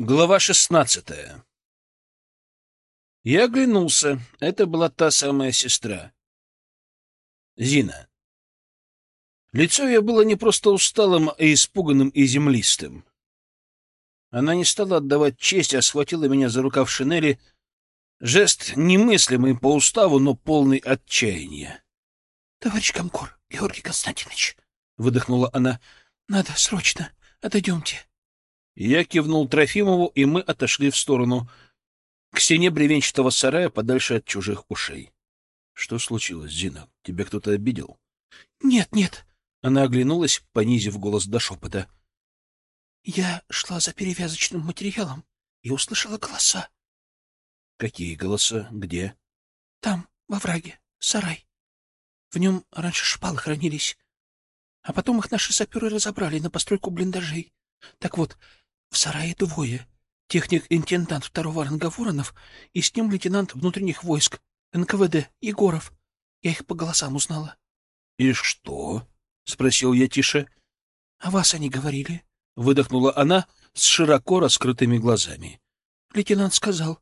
Глава шестнадцатая Я оглянулся. Это была та самая сестра. Зина. Лицо ее было не просто усталым, а испуганным и землистым. Она не стала отдавать честь, а схватила меня за рукав шинели. Жест немыслимый по уставу, но полный отчаяния. — Товарищ Комкор, Георгий Константинович, — выдохнула она, — надо срочно. Отойдемте. Я кивнул Трофимову, и мы отошли в сторону, к стене бревенчатого сарая, подальше от чужих ушей. — Что случилось, Зина? Тебя кто-то обидел? — Нет, нет. Она оглянулась, понизив голос до шепота. — Я шла за перевязочным материалом и услышала голоса. — Какие голоса? Где? — Там, во враге, сарай. В нем раньше шпалы хранились. А потом их наши саперы разобрали на постройку блиндажей. Так вот, в сарае двое. Техник-интендант второго ранга Воронов и с ним лейтенант внутренних войск НКВД Егоров. Я их по голосам узнала. — И что? — спросил я тише. — О вас они говорили. — выдохнула она с широко раскрытыми глазами. Лейтенант сказал,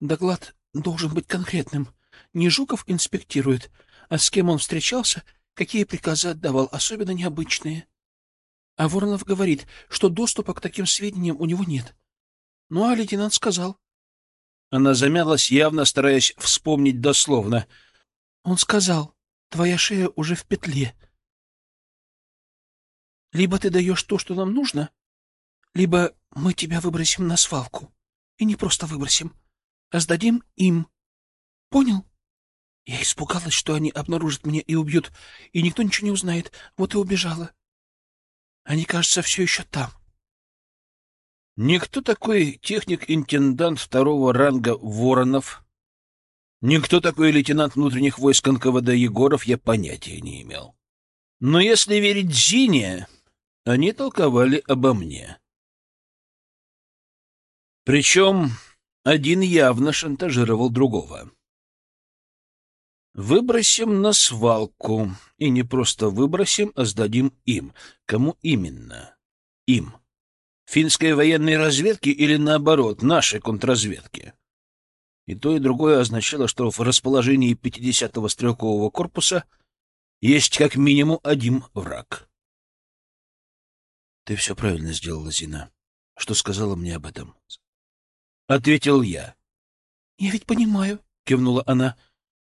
доклад должен быть конкретным. Не Жуков инспектирует, а с кем он встречался, какие приказы отдавал, особенно необычные. А Воронов говорит, что доступа к таким сведениям у него нет. Ну, а лейтенант сказал. Она замялась, явно стараясь вспомнить дословно. Он сказал, твоя шея уже в петле. Либо ты даешь то, что нам нужно, либо мы тебя выбросим на свалку. И не просто выбросим, а сдадим им. Понял? Я испугалась, что они обнаружат меня и убьют, и никто ничего не узнает. Вот и убежала. Они, кажется, все еще там. Никто такой техник-интендант второго ранга Воронов, никто такой лейтенант внутренних войск НКВД Егоров я понятия не имел. Но если верить Зине, они толковали обо мне. Причем один явно шантажировал другого. Выбросим на свалку. И не просто выбросим, а сдадим им. Кому именно? Им. Финской военной разведки или, наоборот, нашей контрразведки? И то, и другое означало, что в расположении 50-го стрелкового корпуса есть как минимум один враг. Ты все правильно сделала, Зина, что сказала мне об этом. Ответил я. Я ведь понимаю, кивнула она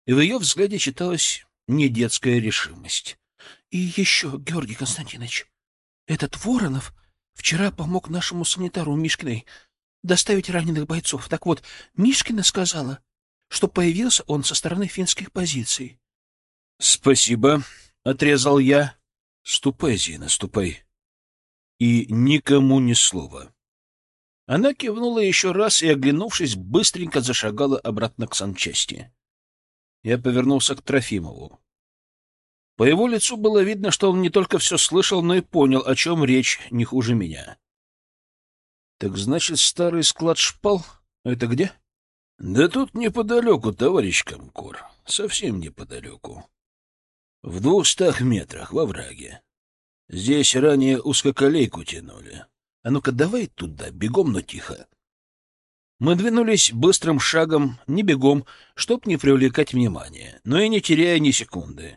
и в ее взгляде читалась не детская решимость. — И еще, Георгий Константинович, этот Воронов вчера помог нашему санитару Мишкиной доставить раненых бойцов. Так вот, Мишкина сказала, что появился он со стороны финских позиций. — Спасибо, — отрезал я. — Ступай, Зина, ступай. И никому ни слова. Она кивнула еще раз и, оглянувшись, быстренько зашагала обратно к санчасти. Я повернулся к Трофимову. По его лицу было видно, что он не только все слышал, но и понял, о чем речь, не хуже меня. — Так значит, старый склад шпал? Это где? — Да тут неподалеку, товарищ Комкор. Совсем неподалеку. В двухстах метрах, во враге. Здесь ранее узкоколейку тянули. А ну-ка давай туда, бегом, но тихо. Мы двинулись быстрым шагом, не бегом, чтоб не привлекать внимания, но и не теряя ни секунды.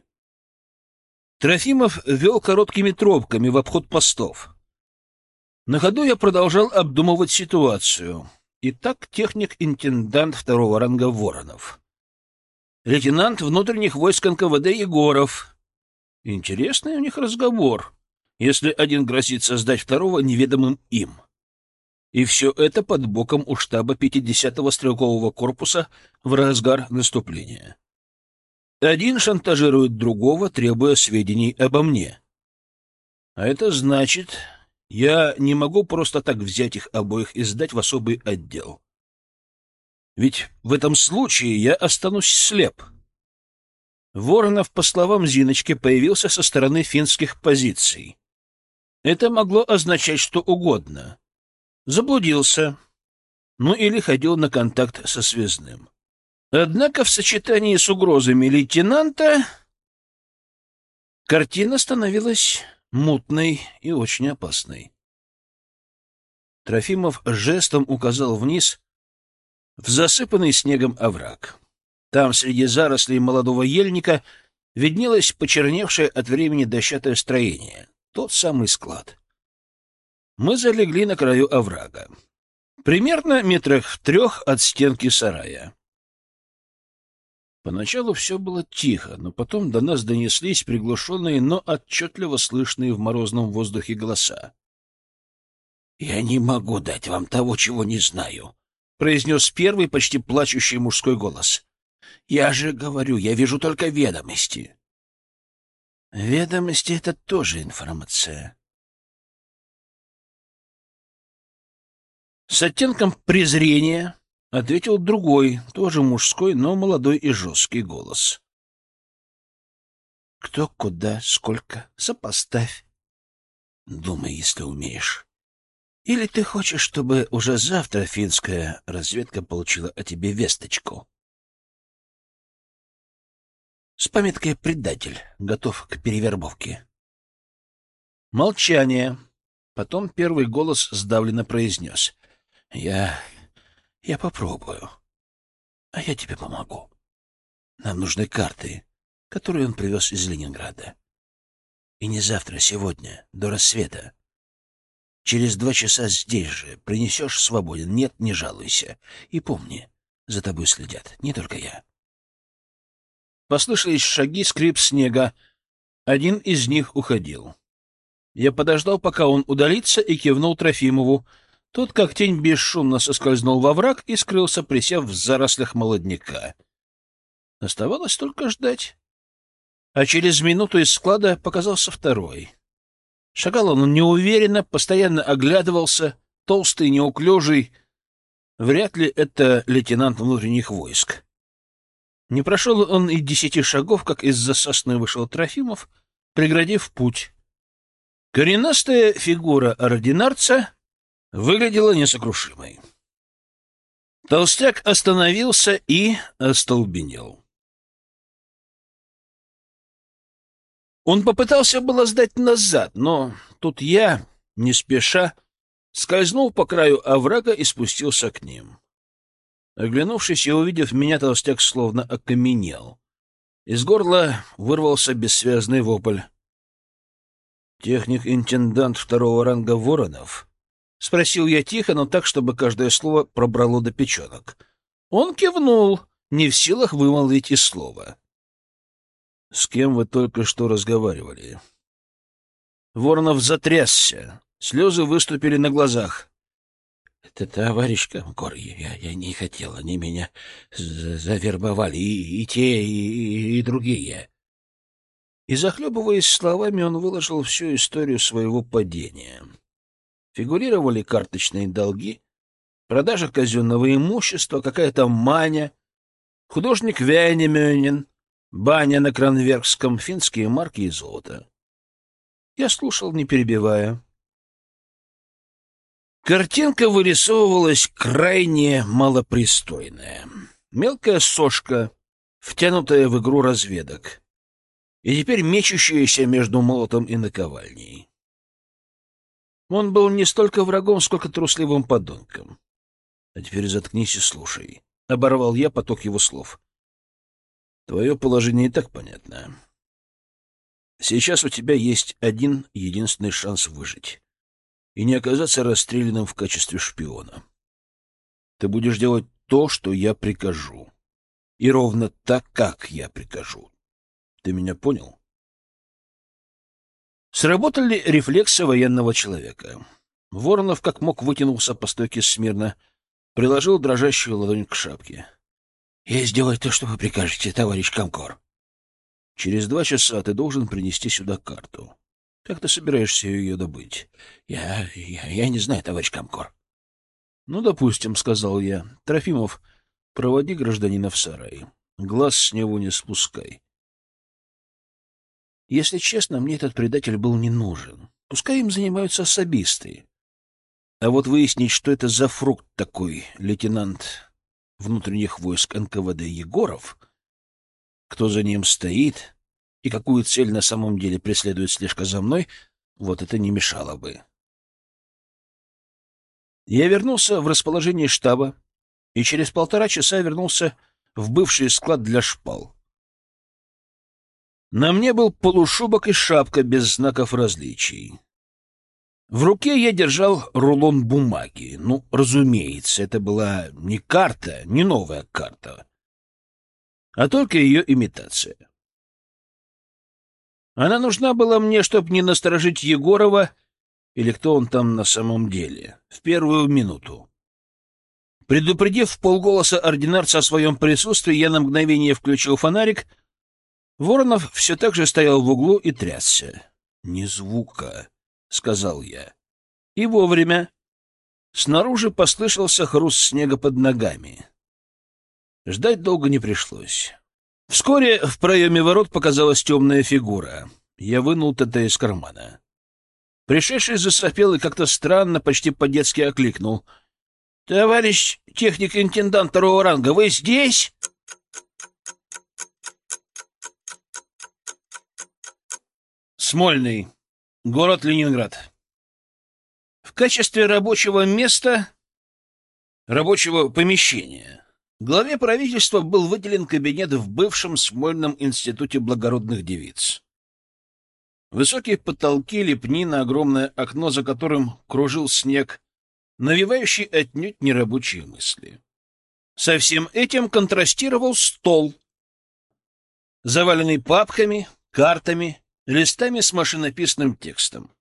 Трофимов вел короткими тропками в обход постов. На ходу я продолжал обдумывать ситуацию. Итак, техник-интендант второго ранга Воронов. Лейтенант внутренних войск НКВД Егоров. Интересный у них разговор, если один грозится сдать второго неведомым им. — и все это под боком у штаба 50-го стрелкового корпуса в разгар наступления. Один шантажирует другого, требуя сведений обо мне. А это значит, я не могу просто так взять их обоих и сдать в особый отдел. Ведь в этом случае я останусь слеп. Воронов, по словам Зиночки, появился со стороны финских позиций. Это могло означать что угодно. Заблудился. Ну или ходил на контакт со связным. Однако в сочетании с угрозами лейтенанта картина становилась мутной и очень опасной. Трофимов жестом указал вниз в засыпанный снегом овраг. Там, среди зарослей молодого ельника, виднелось почерневшее от времени дощатое строение, тот самый склад. Мы залегли на краю оврага, примерно метрах в трех от стенки сарая. Поначалу все было тихо, но потом до нас донеслись приглушенные, но отчетливо слышные в морозном воздухе голоса. — Я не могу дать вам того, чего не знаю, — произнес первый, почти плачущий мужской голос. — Я же говорю, я вижу только ведомости. — Ведомости — это тоже информация. С оттенком презрения ответил другой, тоже мужской, но молодой и жесткий голос. Кто, куда, сколько, сопоставь. Думай, если умеешь. Или ты хочешь, чтобы уже завтра финская разведка получила о тебе весточку? С пометкой «Предатель», готов к перевербовке. Молчание. Потом первый голос сдавленно произнес. «Я я попробую. А я тебе помогу. Нам нужны карты, которые он привез из Ленинграда. И не завтра, сегодня, до рассвета. Через два часа здесь же. Принесешь свободен. Нет, не жалуйся. И помни, за тобой следят. Не только я. Послышались шаги, скрип снега. Один из них уходил. Я подождал, пока он удалится, и кивнул Трофимову — тот, как тень, бесшумно соскользнул во враг и скрылся, присев в зарослях молодняка. Оставалось только ждать. А через минуту из склада показался второй. Шагал он неуверенно, постоянно оглядывался, толстый, неуклюжий. Вряд ли это лейтенант внутренних войск. Не прошел он и десяти шагов, как из-за сосны вышел Трофимов, преградив путь. Коренастая фигура ординарца выглядела несокрушимой. Толстяк остановился и остолбенел. Он попытался было сдать назад, но тут я, не спеша, скользнул по краю оврага и спустился к ним. Оглянувшись и увидев меня, толстяк словно окаменел. Из горла вырвался бессвязный вопль. Техник-интендант второго ранга Воронов — спросил я тихо, но так, чтобы каждое слово пробрало до печенок. Он кивнул, не в силах вымолвить и слова. — С кем вы только что разговаривали? Воронов затрясся, слезы выступили на глазах. — Это товарищ Комкор, я, я не хотел, они меня завербовали, и, и те, и, и другие. И, захлебываясь словами, он выложил всю историю своего падения. — фигурировали карточные долги, продажа казенного имущества, какая-то маня, художник Вяйнемёнин, баня на Кранверкском, финские марки и золото. Я слушал, не перебивая. Картинка вырисовывалась крайне малопристойная. Мелкая сошка, втянутая в игру разведок, и теперь мечущаяся между молотом и наковальней. Он был не столько врагом, сколько трусливым подонком. А теперь заткнись и слушай. Оборвал я поток его слов. Твое положение и так понятно. Сейчас у тебя есть один единственный шанс выжить и не оказаться расстрелянным в качестве шпиона. Ты будешь делать то, что я прикажу. И ровно так, как я прикажу. Ты меня понял? Сработали рефлексы военного человека. Воронов как мог вытянулся по стойке смирно, приложил дрожащую ладонь к шапке. — Я сделаю то, что вы прикажете, товарищ Комкор. — Через два часа ты должен принести сюда карту. Как ты собираешься ее добыть? — Я... я, я не знаю, товарищ Комкор. — Ну, допустим, — сказал я. — Трофимов, проводи гражданина в сарай. Глаз с него не спускай. Если честно, мне этот предатель был не нужен. Пускай им занимаются особисты. А вот выяснить, что это за фрукт такой, лейтенант внутренних войск НКВД Егоров, кто за ним стоит и какую цель на самом деле преследует слежка за мной, вот это не мешало бы. Я вернулся в расположение штаба и через полтора часа вернулся в бывший склад для шпал. На мне был полушубок и шапка без знаков различий. В руке я держал рулон бумаги. Ну, разумеется, это была не карта, не новая карта, а только ее имитация. Она нужна была мне, чтобы не насторожить Егорова или кто он там на самом деле, в первую минуту. Предупредив полголоса ординарца о своем присутствии, я на мгновение включил фонарик. Воронов все так же стоял в углу и трясся. — Ни звука, — сказал я. И вовремя. Снаружи послышался хруст снега под ногами. Ждать долго не пришлось. Вскоре в проеме ворот показалась темная фигура. Я вынул ТТ из кармана. Пришедший засопел и как-то странно, почти по-детски окликнул —— Товарищ техник-интендант второго ранга, вы здесь? Смольный, город Ленинград. В качестве рабочего места, рабочего помещения, главе правительства был выделен кабинет в бывшем Смольном институте благородных девиц. Высокие потолки, лепнина, огромное окно, за которым кружил снег, навевающий отнюдь нерабочие мысли. Со всем этим контрастировал стол, заваленный папками, картами, листами с машинописным текстом.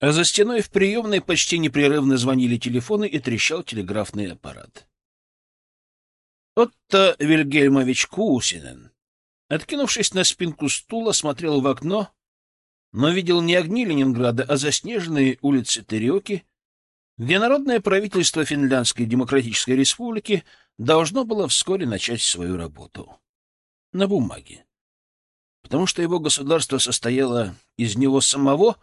А за стеной в приемной почти непрерывно звонили телефоны и трещал телеграфный аппарат. Отто Вильгельмович Кусинен, откинувшись на спинку стула, смотрел в окно, но видел не огни Ленинграда, а заснеженные улицы Тереки где народное правительство Финляндской Демократической Республики должно было вскоре начать свою работу. На бумаге. Потому что его государство состояло из него самого,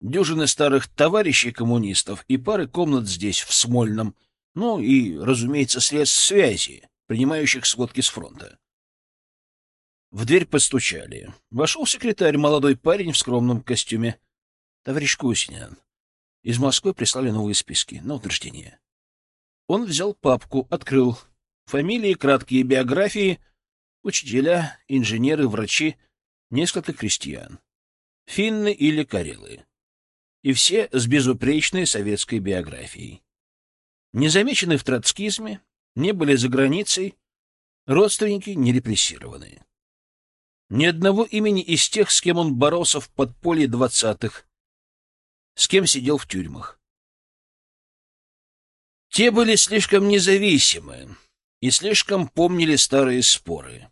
дюжины старых товарищей коммунистов и пары комнат здесь, в Смольном, ну и, разумеется, средств связи, принимающих сводки с фронта. В дверь постучали. Вошел секретарь, молодой парень в скромном костюме. — Товарищ Кусинян, из Москвы прислали новые списки на утверждение. Он взял папку, открыл. Фамилии, краткие биографии, учителя, инженеры, врачи, несколько крестьян. Финны или карелы. И все с безупречной советской биографией. Не замечены в троцкизме, не были за границей, родственники не репрессированы. Ни одного имени из тех, с кем он боролся в подполье двадцатых, с кем сидел в тюрьмах. Те были слишком независимы и слишком помнили старые споры.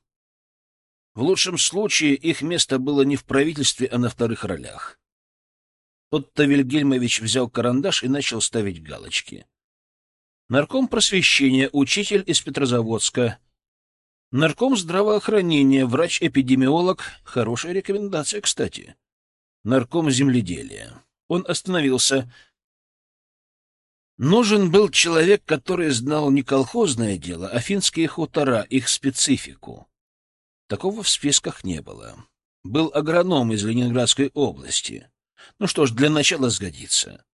В лучшем случае их место было не в правительстве, а на вторых ролях. Отто Вильгельмович взял карандаш и начал ставить галочки. Нарком просвещения, учитель из Петрозаводска. Нарком здравоохранения, врач-эпидемиолог. Хорошая рекомендация, кстати. Нарком земледелия. Он остановился. Нужен был человек, который знал не колхозное дело, а финские хутора, их специфику. Такого в списках не было. Был агроном из Ленинградской области. Ну что ж, для начала сгодится.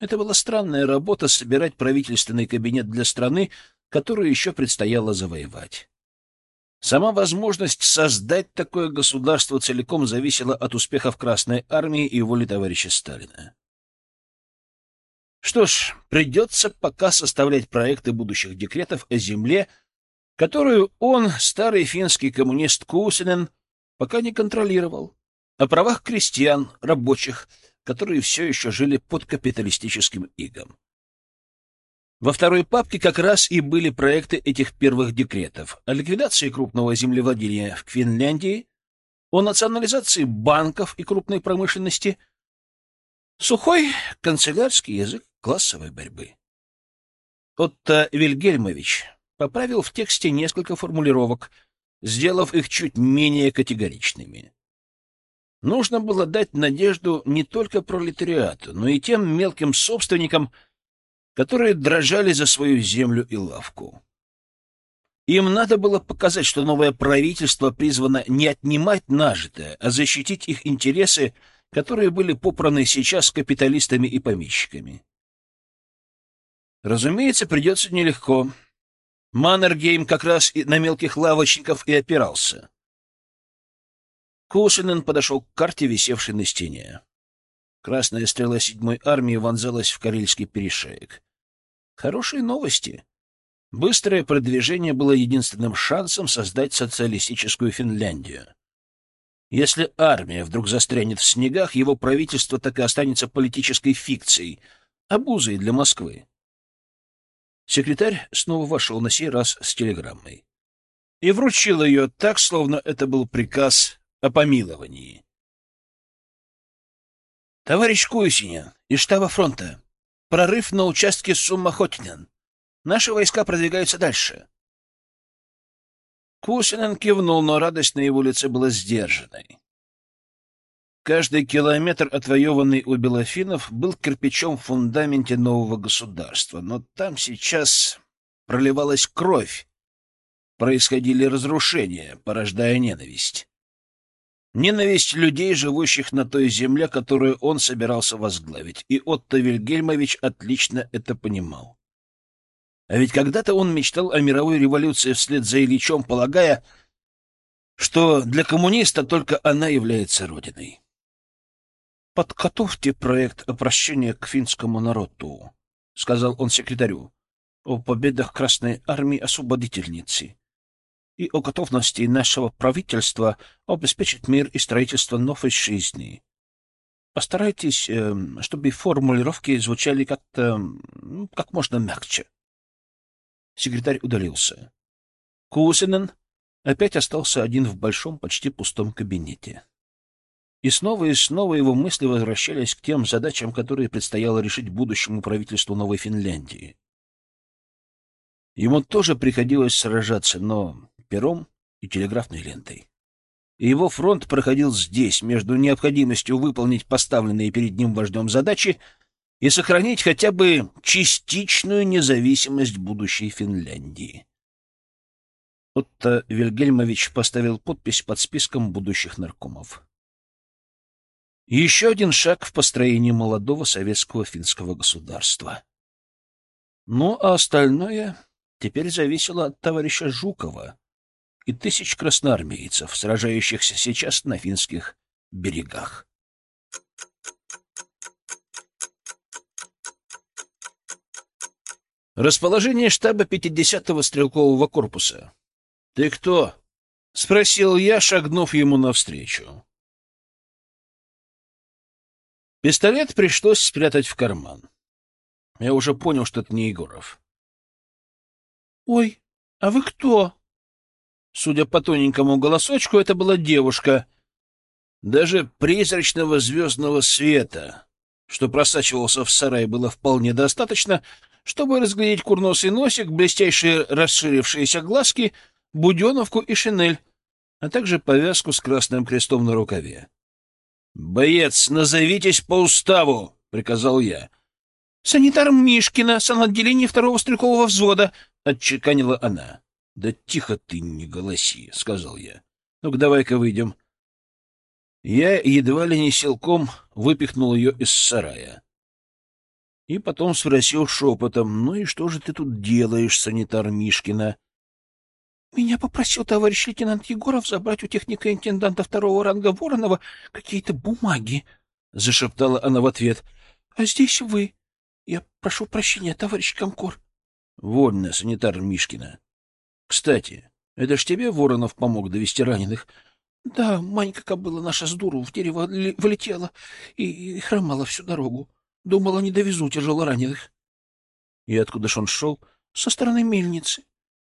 Это была странная работа — собирать правительственный кабинет для страны, которую еще предстояло завоевать. Сама возможность создать такое государство целиком зависела от успехов Красной Армии и воли товарища Сталина. Что ж, придется пока составлять проекты будущих декретов о земле, которую он, старый финский коммунист Кусинен, пока не контролировал, о правах крестьян, рабочих, которые все еще жили под капиталистическим игом. Во второй папке как раз и были проекты этих первых декретов о ликвидации крупного землевладения в Финляндии, о национализации банков и крупной промышленности, сухой канцелярский язык классовой борьбы. Отто Вильгельмович поправил в тексте несколько формулировок, сделав их чуть менее категоричными. Нужно было дать надежду не только пролетариату, но и тем мелким собственникам, которые дрожали за свою землю и лавку. Им надо было показать, что новое правительство призвано не отнимать нажитое, а защитить их интересы, которые были попраны сейчас капиталистами и помещиками. Разумеется, придется нелегко. Маннергейм как раз и на мелких лавочников и опирался. Кусинен подошел к карте, висевшей на стене. Красная стрела седьмой армии вонзалась в Карельский перешеек. Хорошие новости. Быстрое продвижение было единственным шансом создать социалистическую Финляндию. Если армия вдруг застрянет в снегах, его правительство так и останется политической фикцией, обузой для Москвы. Секретарь снова вошел на сей раз с телеграммой и вручил ее так, словно это был приказ о помиловании. «Товарищ Куйсинин, из штаба фронта. Прорыв на участке Суммахотинен. Наши войска продвигаются дальше. Кусинен кивнул, но радость на его лице была сдержанной. Каждый километр, отвоеванный у белофинов, был кирпичом в фундаменте нового государства, но там сейчас проливалась кровь, происходили разрушения, порождая ненависть. Ненависть людей, живущих на той земле, которую он собирался возглавить, и Отто Вильгельмович отлично это понимал. А ведь когда-то он мечтал о мировой революции вслед за Ильичом, полагая, что для коммуниста только она является родиной. «Подготовьте проект обращения к финскому народу», — сказал он секретарю, — «о победах Красной Армии Освободительницы и о готовности нашего правительства обеспечить мир и строительство новой жизни. Постарайтесь, эм, чтобы формулировки звучали как-то как можно мягче. Секретарь удалился. Кусинен опять остался один в большом, почти пустом кабинете. И снова и снова его мысли возвращались к тем задачам, которые предстояло решить будущему правительству Новой Финляндии. Ему тоже приходилось сражаться, но пером и телеграфной лентой. И его фронт проходил здесь, между необходимостью выполнить поставленные перед ним вождем задачи и сохранить хотя бы частичную независимость будущей Финляндии. Отто Вильгельмович поставил подпись под списком будущих наркомов. Еще один шаг в построении молодого советского финского государства. Ну, а остальное теперь зависело от товарища Жукова и тысяч красноармейцев, сражающихся сейчас на финских берегах. Расположение штаба 50-го стрелкового корпуса. — Ты кто? — спросил я, шагнув ему навстречу. Пистолет пришлось спрятать в карман. Я уже понял, что это не Егоров. — Ой, а вы кто? Судя по тоненькому голосочку, это была девушка. Даже призрачного звездного света, что просачивался в сарай, было вполне достаточно, чтобы разглядеть курносый носик, блестящие расширившиеся глазки, буденовку и шинель, а также повязку с красным крестом на рукаве. «Боец, назовитесь по уставу!» — приказал я. «Санитар Мишкина, санотделение второго стрелкового взвода», — отчеканила она. «Да тихо ты, не голоси», — сказал я. «Ну-ка, давай-ка выйдем». Я едва ли не силком выпихнул ее из сарая. И потом спросил шепотом, «Ну и что же ты тут делаешь, санитар Мишкина?» «Меня попросил товарищ лейтенант Егоров забрать у техника-интенданта второго ранга Воронова какие-то бумаги», — зашептала она в ответ. «А здесь вы. Я прошу прощения, товарищ Комкор». «Вольно, санитар Мишкина. Кстати, это ж тебе Воронов помог довести раненых?» «Да, Манька кобыла наша с дуру в дерево влетела и, и хромала всю дорогу. Думала, не довезу тяжело раненых. И откуда ж он шел? Со стороны мельницы.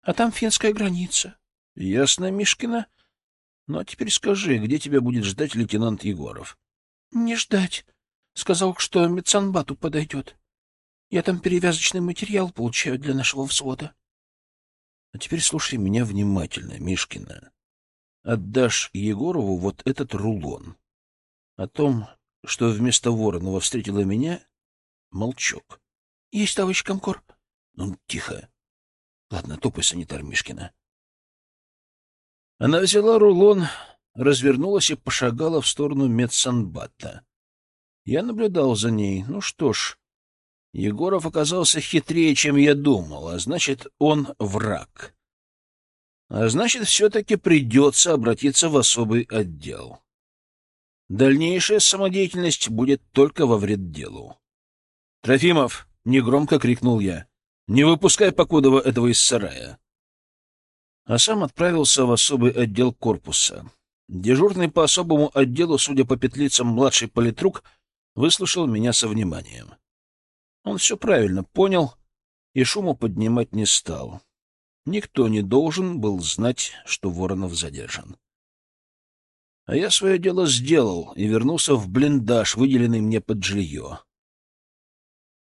А там финская граница. Ясно, Мишкина. Ну, а теперь скажи, где тебя будет ждать лейтенант Егоров? Не ждать. Сказал, что медсанбату подойдет. Я там перевязочный материал получаю для нашего взвода. А теперь слушай меня внимательно, Мишкина. Отдашь Егорову вот этот рулон. О том, что вместо Воронова встретила меня, молчок. — Есть, товарищ Комкор. — Ну, тихо. Ладно, топай, санитар Мишкина. Она взяла рулон, развернулась и пошагала в сторону медсанбата. Я наблюдал за ней. Ну что ж, Егоров оказался хитрее, чем я думал, а значит, он враг. А значит, все-таки придется обратиться в особый отдел. Дальнейшая самодеятельность будет только во вред делу. «Трофимов!» — негромко крикнул я. «Не выпускай Покудова этого из сарая!» А сам отправился в особый отдел корпуса. Дежурный по особому отделу, судя по петлицам, младший политрук, выслушал меня со вниманием. Он все правильно понял и шуму поднимать не стал. Никто не должен был знать, что Воронов задержан. А я свое дело сделал и вернулся в блиндаж, выделенный мне под жилье.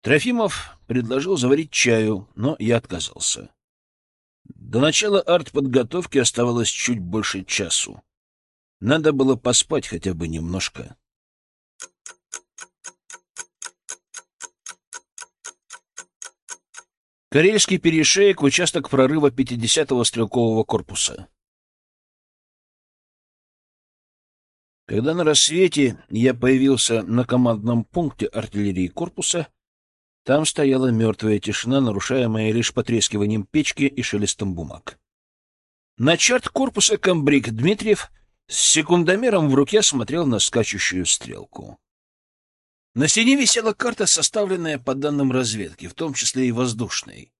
Трофимов предложил заварить чаю, но я отказался. До начала артподготовки оставалось чуть больше часу. Надо было поспать хотя бы немножко. Карельский перешеек, участок прорыва 50-го стрелкового корпуса. Когда на рассвете я появился на командном пункте артиллерии корпуса, там стояла мертвая тишина, нарушаемая лишь потрескиванием печки и шелестом бумаг. На чарт корпуса комбриг Дмитриев с секундомером в руке смотрел на скачущую стрелку. На стене висела карта, составленная по данным разведки, в том числе и воздушной.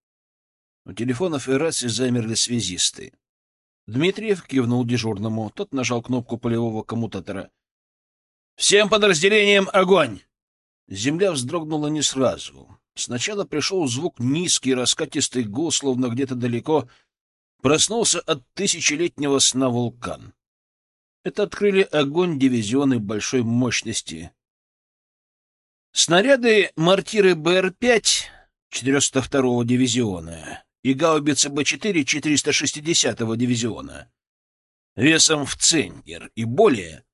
У телефонов и рации замерли связисты. Дмитриев кивнул дежурному. Тот нажал кнопку полевого коммутатора. «Всем подразделениям огонь!» Земля вздрогнула не сразу. Сначала пришел звук низкий, раскатистый гул, словно где-то далеко проснулся от тысячелетнего сна вулкан. Это открыли огонь дивизионы большой мощности, Снаряды мортиры БР-5 402-го дивизиона и гаубицы Б-4 460-го дивизиона весом в центнер и более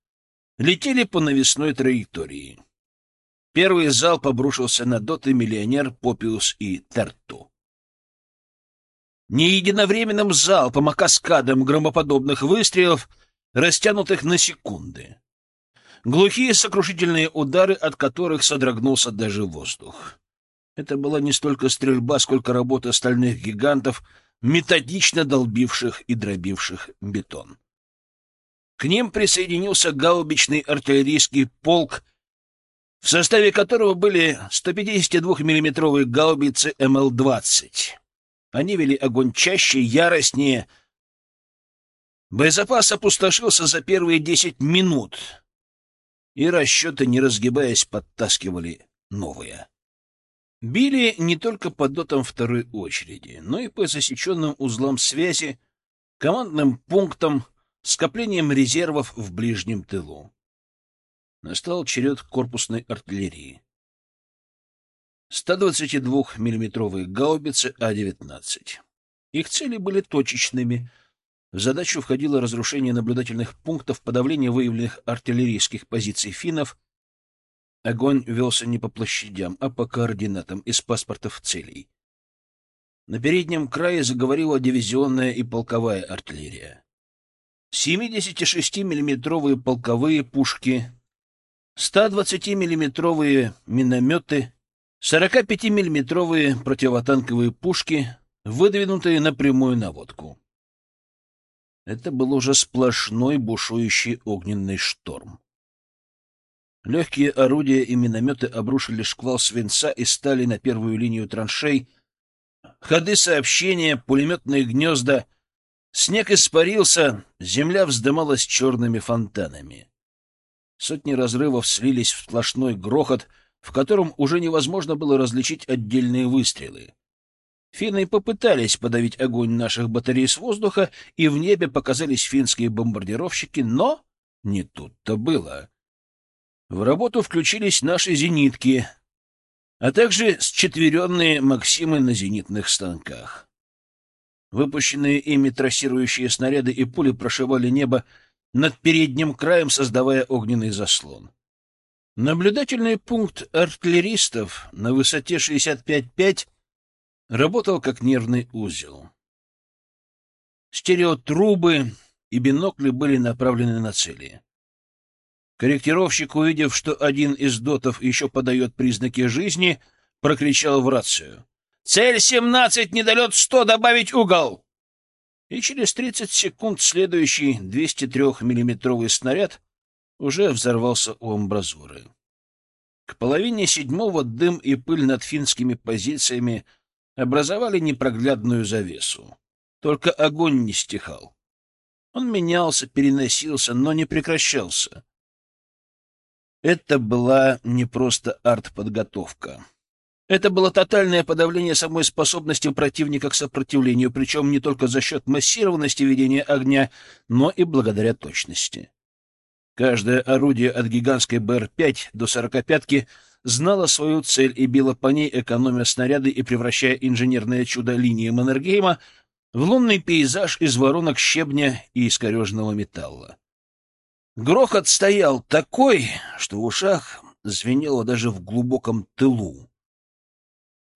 летели по навесной траектории. Первый залп обрушился на доты Миллионер, Попиус и Терту. Не единовременным залпом, а каскадом громоподобных выстрелов, растянутых на секунды. Глухие сокрушительные удары, от которых содрогнулся даже воздух. Это была не столько стрельба, сколько работа стальных гигантов, методично долбивших и дробивших бетон. К ним присоединился гаубичный артиллерийский полк, в составе которого были 152 миллиметровые гаубицы МЛ-20. Они вели огонь чаще, яростнее. Боезапас опустошился за первые 10 минут — и расчеты, не разгибаясь, подтаскивали новые. Били не только по дотам второй очереди, но и по засеченным узлам связи, командным пунктам, скоплением резервов в ближнем тылу. Настал черед корпусной артиллерии. 122 миллиметровые гаубицы А-19. Их цели были точечными, в задачу входило разрушение наблюдательных пунктов, подавление выявленных артиллерийских позиций финнов. Огонь велся не по площадям, а по координатам из паспортов целей. На переднем крае заговорила дивизионная и полковая артиллерия. 76 миллиметровые полковые пушки, 120 миллиметровые минометы, 45 миллиметровые противотанковые пушки, выдвинутые на прямую наводку. Это был уже сплошной бушующий огненный шторм. Легкие орудия и минометы обрушили шквал свинца и стали на первую линию траншей. Ходы сообщения, пулеметные гнезда. Снег испарился, земля вздымалась черными фонтанами. Сотни разрывов слились в сплошной грохот, в котором уже невозможно было различить отдельные выстрелы. Финны попытались подавить огонь наших батарей с воздуха, и в небе показались финские бомбардировщики, но не тут-то было. В работу включились наши зенитки, а также счетверенные «Максимы» на зенитных станках. Выпущенные ими трассирующие снаряды и пули прошивали небо над передним краем, создавая огненный заслон. Наблюдательный пункт артиллеристов на высоте 65-5 работал как нервный узел. Стереотрубы и бинокли были направлены на цели. Корректировщик, увидев, что один из дотов еще подает признаки жизни, — прокричал в рацию. «Цель семнадцать, недолет сто, добавить угол!» И через тридцать секунд следующий 203-миллиметровый снаряд уже взорвался у амбразуры. К половине седьмого дым и пыль над финскими позициями образовали непроглядную завесу. Только огонь не стихал. Он менялся, переносился, но не прекращался. Это была не просто артподготовка. Это было тотальное подавление самой способности противника к сопротивлению, причем не только за счет массированности ведения огня, но и благодаря точности. Каждое орудие от гигантской БР-5 до сорокопятки знало свою цель и било по ней, экономя снаряды и превращая инженерное чудо линии Маннергейма в лунный пейзаж из воронок щебня и искореженного металла. Грохот стоял такой, что в ушах звенело даже в глубоком тылу.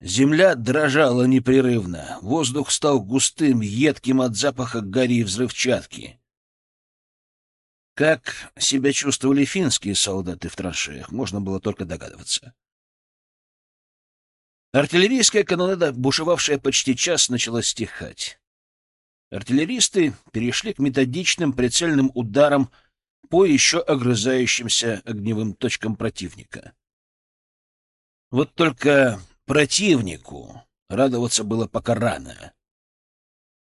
Земля дрожала непрерывно, воздух стал густым, едким от запаха гари и взрывчатки. Как себя чувствовали финские солдаты в траншеях, можно было только догадываться. Артиллерийская канонада, бушевавшая почти час, начала стихать. Артиллеристы перешли к методичным прицельным ударам по еще огрызающимся огневым точкам противника. Вот только противнику радоваться было пока рано,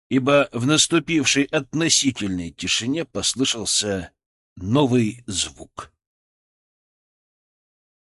ибо в наступившей относительной тишине послышался новый звук.